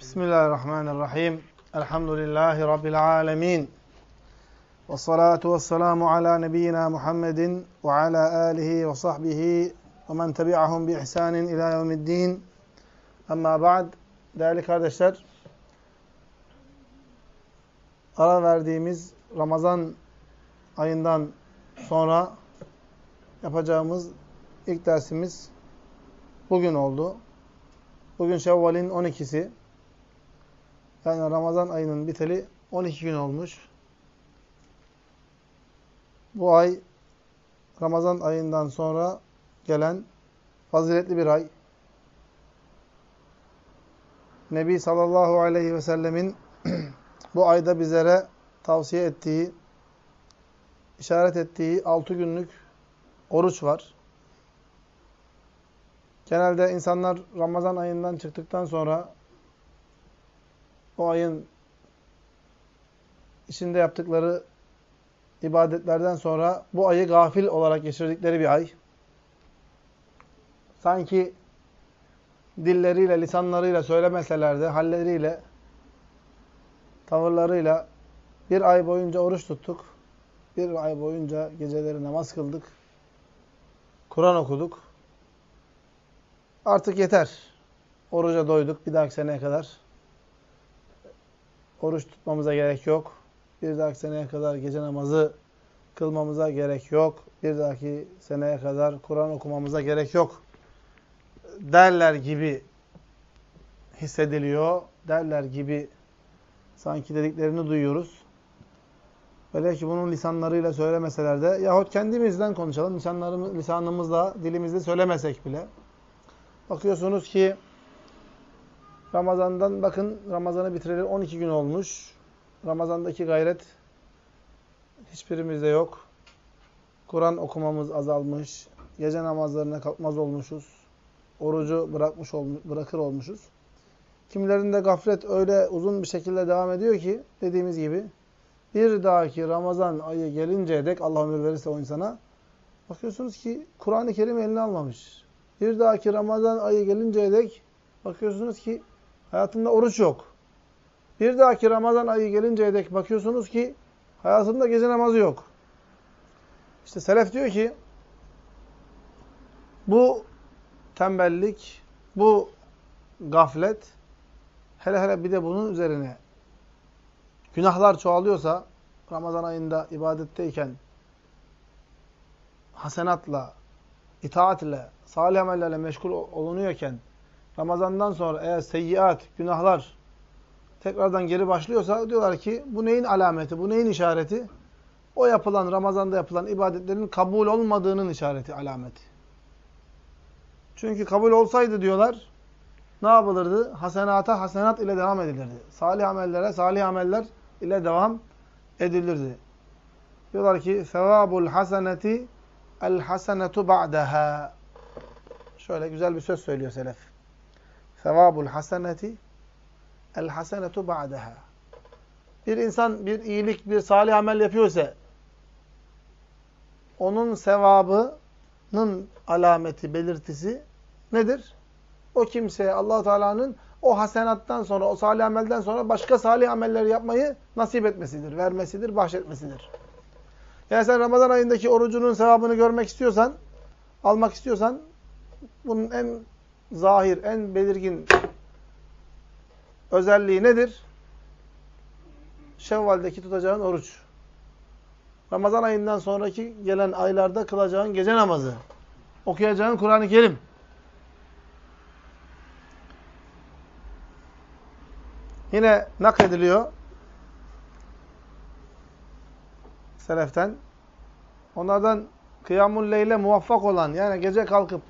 Bismillahirrahmanirrahim. Elhamdülillahi Rabbil alemin. Ve salatu ve selamu ala nebiyyina Muhammedin ve ala alihi ve sahbihi ve men tebi'ahum bi ihsanin ila yevmiddin. Amma ba'd. Değerli kardeşler, ara verdiğimiz Ramazan ayından sonra yapacağımız ilk dersimiz bugün oldu. Bugün Şevval'in 12'si. Yani Ramazan ayının biteli 12 gün olmuş. Bu ay Ramazan ayından sonra gelen faziletli bir ay. Nebi sallallahu aleyhi ve sellemin bu ayda bizlere tavsiye ettiği, işaret ettiği 6 günlük oruç var. Genelde insanlar Ramazan ayından çıktıktan sonra o ayın içinde yaptıkları ibadetlerden sonra bu ayı gafil olarak geçirdikleri bir ay. Sanki dilleriyle, lisanlarıyla söylemeseler de halleriyle, tavırlarıyla bir ay boyunca oruç tuttuk. Bir ay boyunca geceleri namaz kıldık. Kur'an okuduk. Artık yeter. Oruca doyduk bir dahaki seneye kadar. Oruç tutmamıza gerek yok. Bir dahaki seneye kadar gece namazı kılmamıza gerek yok. Bir dahaki seneye kadar Kur'an okumamıza gerek yok. Derler gibi hissediliyor. Derler gibi sanki dediklerini duyuyoruz. Böyle ki bunun lisanlarıyla söylemeseler de yahut kendimizden konuşalım. Lisanlarımız, lisanımızla, dilimizde söylemesek bile. Bakıyorsunuz ki Ramazan'dan bakın Ramazan'ı bitireli 12 gün olmuş. Ramazan'daki gayret hiçbirimizde yok. Kur'an okumamız azalmış. Gece namazlarına kalkmaz olmuşuz. Orucu bırakmış ol, bırakır olmuşuz. Kimilerinde gaflet öyle uzun bir şekilde devam ediyor ki dediğimiz gibi bir dahaki Ramazan ayı gelinceye dek Allah ömür verirse o insana bakıyorsunuz ki Kur'an-ı Kerim eline almamış. Bir dahaki Ramazan ayı gelinceye dek bakıyorsunuz ki hayatında oruç yok. Bir dahaki Ramazan ayı gelinceye dek bakıyorsunuz ki hayatında gece namazı yok. İşte Selef diyor ki bu tembellik, bu gaflet hele hele bir de bunun üzerine günahlar çoğalıyorsa Ramazan ayında ibadetteyken hasenatla, itaatle, salih amellerle meşgul olunuyorken Ramazan'dan sonra eğer seyyiat, günahlar tekrardan geri başlıyorsa diyorlar ki bu neyin alameti, bu neyin işareti? O yapılan, Ramazan'da yapılan ibadetlerin kabul olmadığının işareti, alameti. Çünkü kabul olsaydı diyorlar, ne yapılırdı? Hasenata hasenat ile devam edilirdi. Salih amellere salih ameller ile devam edilirdi. Diyorlar ki, sevabul haseneti el hasenetu. Şöyle güzel bir söz söylüyor selef. Sevabul haseneti el hasenetu. Bir insan bir iyilik, bir salih amel yapıyorsa onun sevabının alameti, belirtisi nedir? O kimseye allah Teala'nın o hasenattan sonra, o salih amelden sonra başka salih ameller yapmayı nasip etmesidir, vermesidir, bahşetmesidir. Yani sen Ramazan ayındaki orucunun sevabını görmek istiyorsan, almak istiyorsan bunun en zahir, en belirgin özelliği nedir? Şevval'deki tutacağın oruç. Ramazan ayından sonraki gelen aylarda kılacağın gece namazı. Okuyacağın Kur'an-ı Kerim. Yine naklediliyor. Seleften. Onlardan kıyamul leyle muvaffak olan yani gece kalkıp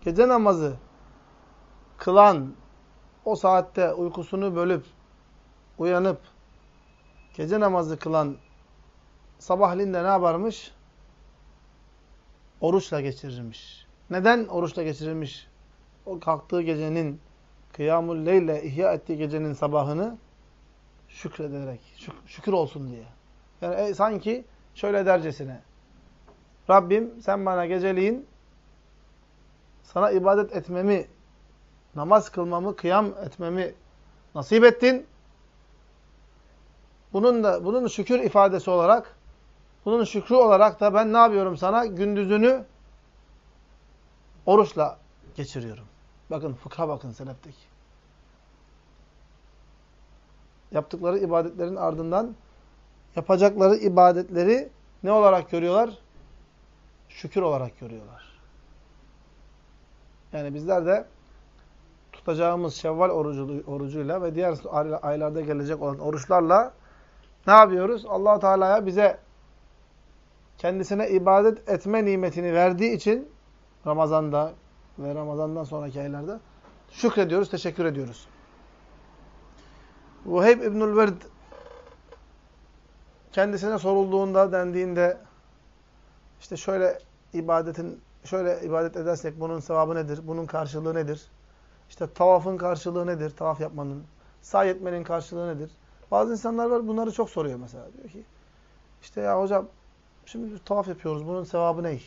gece namazı kılan o saatte uykusunu bölüp uyanıp gece namazı kılan sabahleyin de ne yaparmış? Oruçla geçirirmiş. Neden oruçla geçirirmiş? O kalktığı gecenin kıyamul leyle ihya ettiği gecenin sabahını şükrederek, şük şükür olsun diye. Yani e, sanki şöyle dercesine. Rabbim sen bana geceliğin sana ibadet etmemi namaz kılmamı, kıyam etmemi nasip ettin. Bunun da bunun şükür ifadesi olarak bunun şükrü olarak da ben ne yapıyorum sana? Gündüzünü oruçla geçiriyorum. Bakın fıkha bakın selefteki. Yaptıkları ibadetlerin ardından yapacakları ibadetleri ne olarak görüyorlar? Şükür olarak görüyorlar. Yani bizler de tutacağımız Şevval orucu, orucuyla ve diğer aylarda gelecek olan oruçlarla ne yapıyoruz? allah Teala'ya bize kendisine ibadet etme nimetini verdiği için Ramazan'da ve Ramazan'dan sonraki aylarda şükrediyoruz, teşekkür ediyoruz. Vuheyb İbnül Werd kendisine sorulduğunda, dendiğinde işte şöyle ibadetin şöyle ibadet edersek bunun sevabı nedir? Bunun karşılığı nedir? İşte tavafın karşılığı nedir? Tavaf yapmanın. Say etmenin karşılığı nedir? Bazı insanlar var bunları çok soruyor mesela. Diyor ki işte ya hocam şimdi tavaf yapıyoruz. Bunun sevabı ne?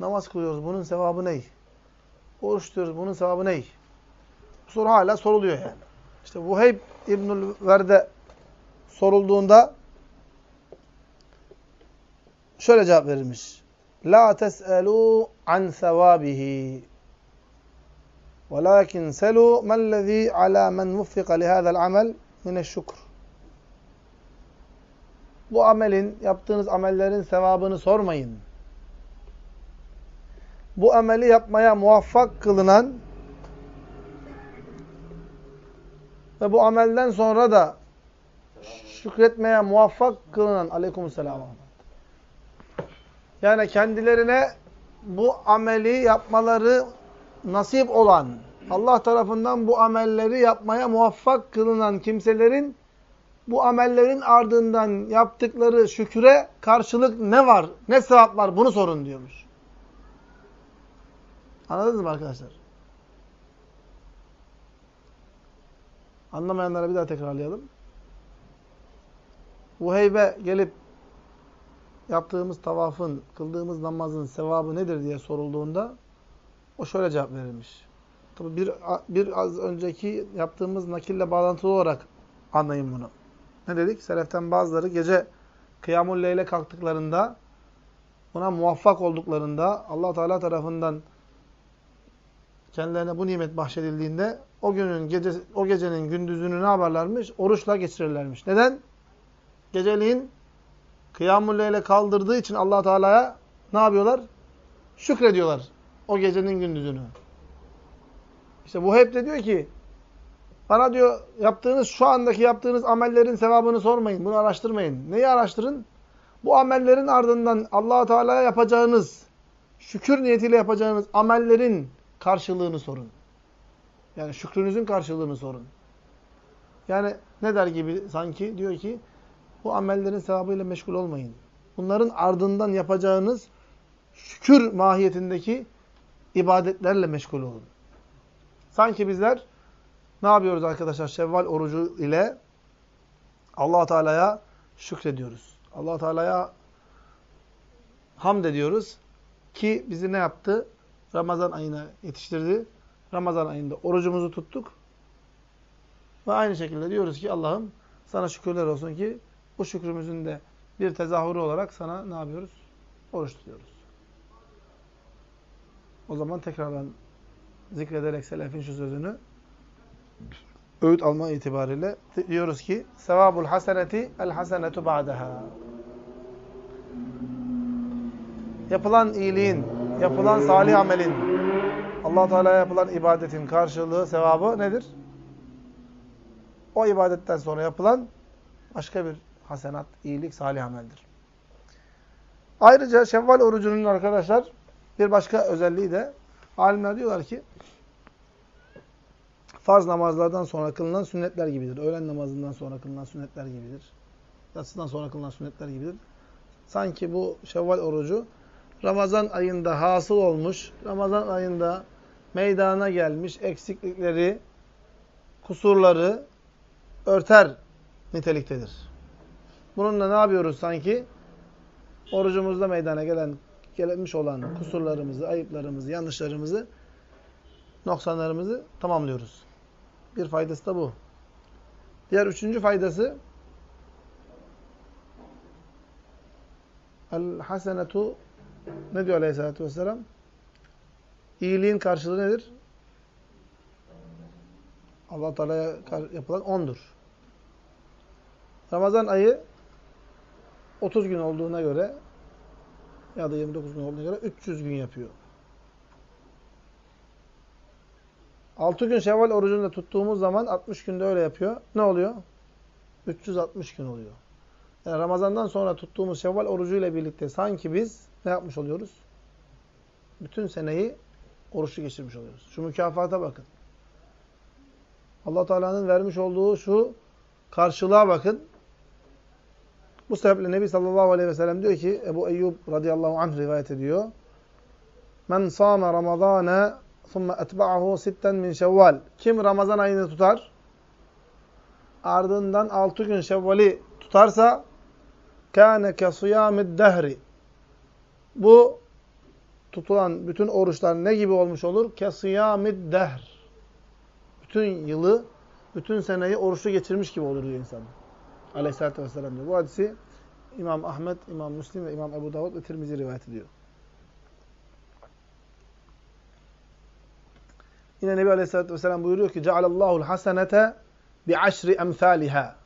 Namaz kılıyoruz. Bunun sevabı ne? Oruç tutuyoruz. Bunun sevabı ne? Bu soru hala soruluyor yani. İşte Vuheyb İbnül Verde sorulduğunda şöyle cevap verilmiş. La tes'elu an sevabihi. Velakin selu mellezî alâ men vuffiqa lihâzel amel mineşşükr. Bu amelin, yaptığınız amellerin sevabını sormayın. Bu ameli yapmaya muvaffak kılınan ve bu amelden sonra da şükretmeye muvaffak kılınan aleykümselam yani kendilerine bu ameli yapmaları nasip olan, Allah tarafından bu amelleri yapmaya muvaffak kılınan kimselerin bu amellerin ardından yaptıkları şüküre karşılık ne var, ne sevap var bunu sorun diyormuş. Anladınız mı arkadaşlar? Anlamayanlara bir daha tekrarlayalım. Bu heybe gelip yaptığımız tavafın, kıldığımız namazın sevabı nedir diye sorulduğunda o şöyle cevap verilmiş. Tabi bir, bir az önceki yaptığımız nakille bağlantılı olarak anlayın bunu. Ne dedik? Seleften bazıları gece kıyamul leyle kalktıklarında buna muvaffak olduklarında Allah Teala tarafından kendilerine bu nimet bahşedildiğinde o günün gece o gecenin gündüzünü ne yaparlarmış? Oruçla geçirirlermiş. Neden? Geceliğin Kıyamul Leyl'e kaldırdığı için allah Teala'ya ne yapıyorlar? Şükrediyorlar. O gecenin gündüzünü. İşte bu hep de diyor ki bana diyor yaptığınız şu andaki yaptığınız amellerin sevabını sormayın. Bunu araştırmayın. Neyi araştırın? Bu amellerin ardından allah Teala'ya yapacağınız şükür niyetiyle yapacağınız amellerin karşılığını sorun. Yani şükrünüzün karşılığını sorun. Yani ne der gibi sanki diyor ki bu amellerin sevabıyla meşgul olmayın. Bunların ardından yapacağınız şükür mahiyetindeki ibadetlerle meşgul olun. Sanki bizler ne yapıyoruz arkadaşlar? Şevval orucu ile allah Teala'ya şükrediyoruz. allah Teala'ya hamd ediyoruz ki bizi ne yaptı? Ramazan ayına yetiştirdi. Ramazan ayında orucumuzu tuttuk. Ve aynı şekilde diyoruz ki Allah'ım sana şükürler olsun ki bu şükrümüzün de bir tezahürü olarak sana ne yapıyoruz? Oruç tutuyoruz. O zaman tekrardan zikrederek selefin şu sözünü öğüt alma itibariyle diyoruz ki sevabul haseneti el hasenetu ba'daha yapılan iyiliğin, yapılan salih amelin, allah Teala'ya yapılan ibadetin karşılığı, sevabı nedir? O ibadetten sonra yapılan başka bir hasenat, iyilik, salih ameldir. Ayrıca Şevval orucunun arkadaşlar bir başka özelliği de alimler diyorlar ki farz namazlardan sonra kılınan sünnetler gibidir. Öğlen namazından sonra kılınan sünnetler gibidir. Yatsıdan sonra kılınan sünnetler gibidir. Sanki bu Şevval orucu Ramazan ayında hasıl olmuş, Ramazan ayında meydana gelmiş eksiklikleri, kusurları örter niteliktedir. Bununla ne yapıyoruz sanki? Orucumuzda meydana gelen, gelmiş olan kusurlarımızı, ayıplarımızı, yanlışlarımızı noksanlarımızı tamamlıyoruz. Bir faydası da bu. Diğer üçüncü faydası El hasenetu ne diyor Aleyhisselatü Vesselam? İyiliğin karşılığı nedir? Allah Teala'ya yapılan ondur. Ramazan ayı 30 gün olduğuna göre ya da 29 gün olduğuna göre 300 gün yapıyor. 6 gün Şevval orucunu da tuttuğumuz zaman 60 günde öyle yapıyor. Ne oluyor? 360 gün oluyor. Yani Ramazan'dan sonra tuttuğumuz Şevval orucuyla birlikte sanki biz ne yapmış oluyoruz? Bütün seneyi oruçlu geçirmiş oluyoruz. Şu mükafata bakın. allah Teala'nın vermiş olduğu şu karşılığa bakın. Bu sebeple Nebi sallallahu aleyhi ve sellem diyor ki Ebu Eyyub radıyallahu anh rivayet ediyor. Men sâme ramazâne thumme etba'ahu sitten min şevval. Kim Ramazan ayını tutar? Ardından altı gün şevvali tutarsa kâne ke suyâmid dehri. Bu tutulan bütün oruçlar ne gibi olmuş olur? Ke dehr. Bütün yılı, bütün seneyi oruçlu geçirmiş gibi olur diyor insan. Aleyhisselatü Vesselam diyor. Bu hadisi İmam Ahmet, İmam Müslim ve İmam Ebu Davud ve Tirmizi rivayet ediyor. Yine Nebi Aleyhisselatü Vesselam buyuruyor ki cealallahu'l hasenete bi aşri emsaliha.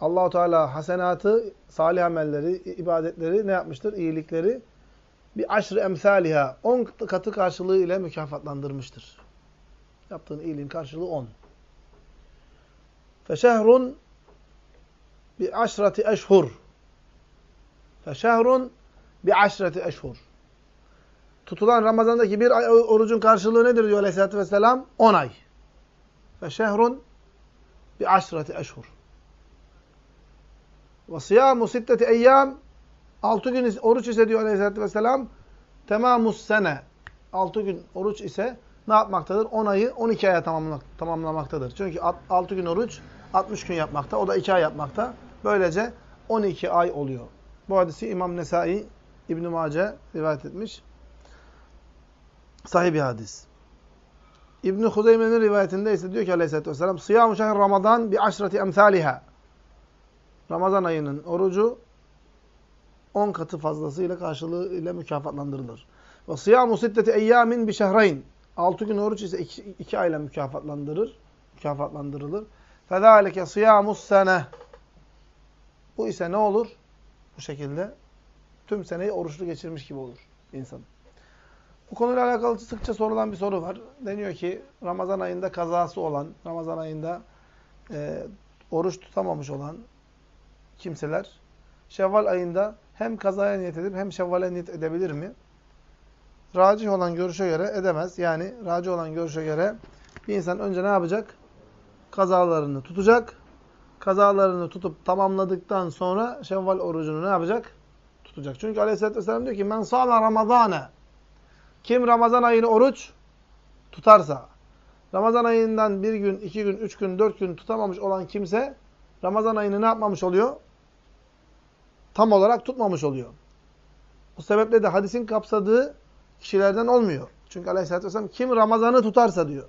Allahu Teala hasenatı, salih amelleri, ibadetleri ne yapmıştır? İyilikleri bir aşri emsaliha. On katı karşılığı ile mükafatlandırmıştır. Yaptığın iyiliğin karşılığı on. Feşehrun bi aşrati eşhur. Feşehrun bi aşrati eşhur. Tutulan Ramazan'daki bir ay orucun karşılığı nedir diyor Aleyhisselatü Vesselam? On ay. Feşehrun bi aşrati eşhur. Ve siyamu sitteti eyyam altı gün oruç ise diyor Aleyhisselatü Vesselam temamus sene. Altı gün oruç ise ne yapmaktadır? 10 ayı 12 aya tamamlamaktadır. Çünkü 6 gün oruç 60 gün yapmakta. O da 2 ay yapmakta. Böylece 12 ay oluyor. Bu hadisi İmam Nesai İbn-i Mace rivayet etmiş. Sahih bir hadis. İbn-i Huzeyme'nin rivayetinde ise diyor ki aleyhissalatü vesselam Sıyamu şehr Ramazan bi aşrati emthaliha. Ramazan ayının orucu 10 katı fazlasıyla karşılığı ile mükafatlandırılır. Ve sıyamu sitteti eyyamin bi şehreyn. 6 gün oruç ise 2 ayla mükafatlandırır. Mükafatlandırılır. Fezalike sıyamus sene. Bu ise ne olur? Bu şekilde tüm seneyi oruçlu geçirmiş gibi olur insan. Bu konuyla alakalı sıkça sorulan bir soru var. Deniyor ki Ramazan ayında kazası olan, Ramazan ayında e, oruç tutamamış olan kimseler Şevval ayında hem kazaya niyet edip hem Şevval'e niyet edebilir mi? Racih olan görüşe göre edemez. Yani racih olan görüşe göre bir insan önce ne yapacak? Kazalarını tutacak. Kazalarını tutup tamamladıktan sonra Şevval orucunu ne yapacak? Tutacak. Çünkü Aleyhisselatü Vesselam diyor ki men sâme Ramazâne kim Ramazan ayını oruç tutarsa, Ramazan ayından bir gün, iki gün, üç gün, dört gün tutamamış olan kimse, Ramazan ayını ne yapmamış oluyor? Tam olarak tutmamış oluyor. Bu sebeple de hadisin kapsadığı kişilerden olmuyor. Çünkü aleyhissalatü vesselam kim Ramazan'ı tutarsa diyor.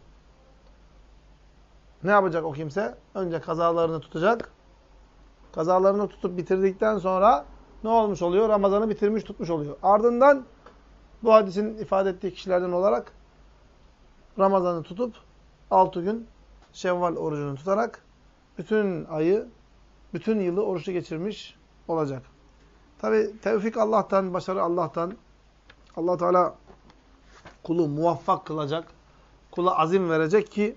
Ne yapacak o kimse? Önce kazalarını tutacak. Kazalarını tutup bitirdikten sonra ne olmuş oluyor? Ramazan'ı bitirmiş tutmuş oluyor. Ardından bu hadisin ifade ettiği kişilerden olarak Ramazan'ı tutup 6 gün Şevval orucunu tutarak bütün ayı, bütün yılı oruçlu geçirmiş olacak. Tabi tevfik Allah'tan, başarı Allah'tan. Allah Teala kulu muvaffak kılacak. Kula azim verecek ki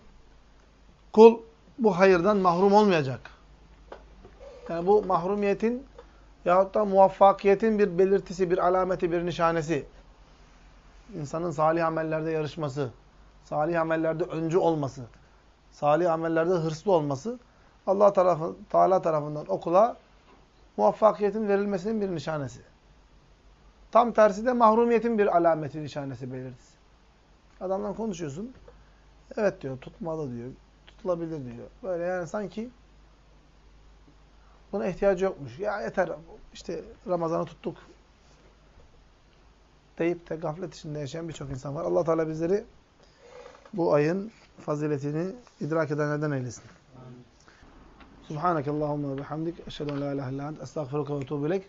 kul bu hayırdan mahrum olmayacak. Yani bu mahrumiyetin yahut da muvaffakiyetin bir belirtisi, bir alameti, bir nişanesi insanın salih amellerde yarışması, salih amellerde öncü olması, salih amellerde hırslı olması Allah tarafı, Teala tarafından okula muvaffakiyetin verilmesinin bir nişanesi. Tam tersi de mahrumiyetin bir alameti, nişanesi belirtisi. Adamla konuşuyorsun. Evet diyor, tutmalı diyor. Tutulabilir diyor. Böyle yani sanki buna ihtiyacı yokmuş. Ya yeter işte Ramazan'ı tuttuk deyip de gaflet içinde yaşayan birçok insan var. allah Teala bizleri bu ayın faziletini idrak edenlerden eylesin. Subhanakallahumma ve bihamdik. Eşhedü en la ilahe illa ent. Estağfiruka ve etûbü ileyk.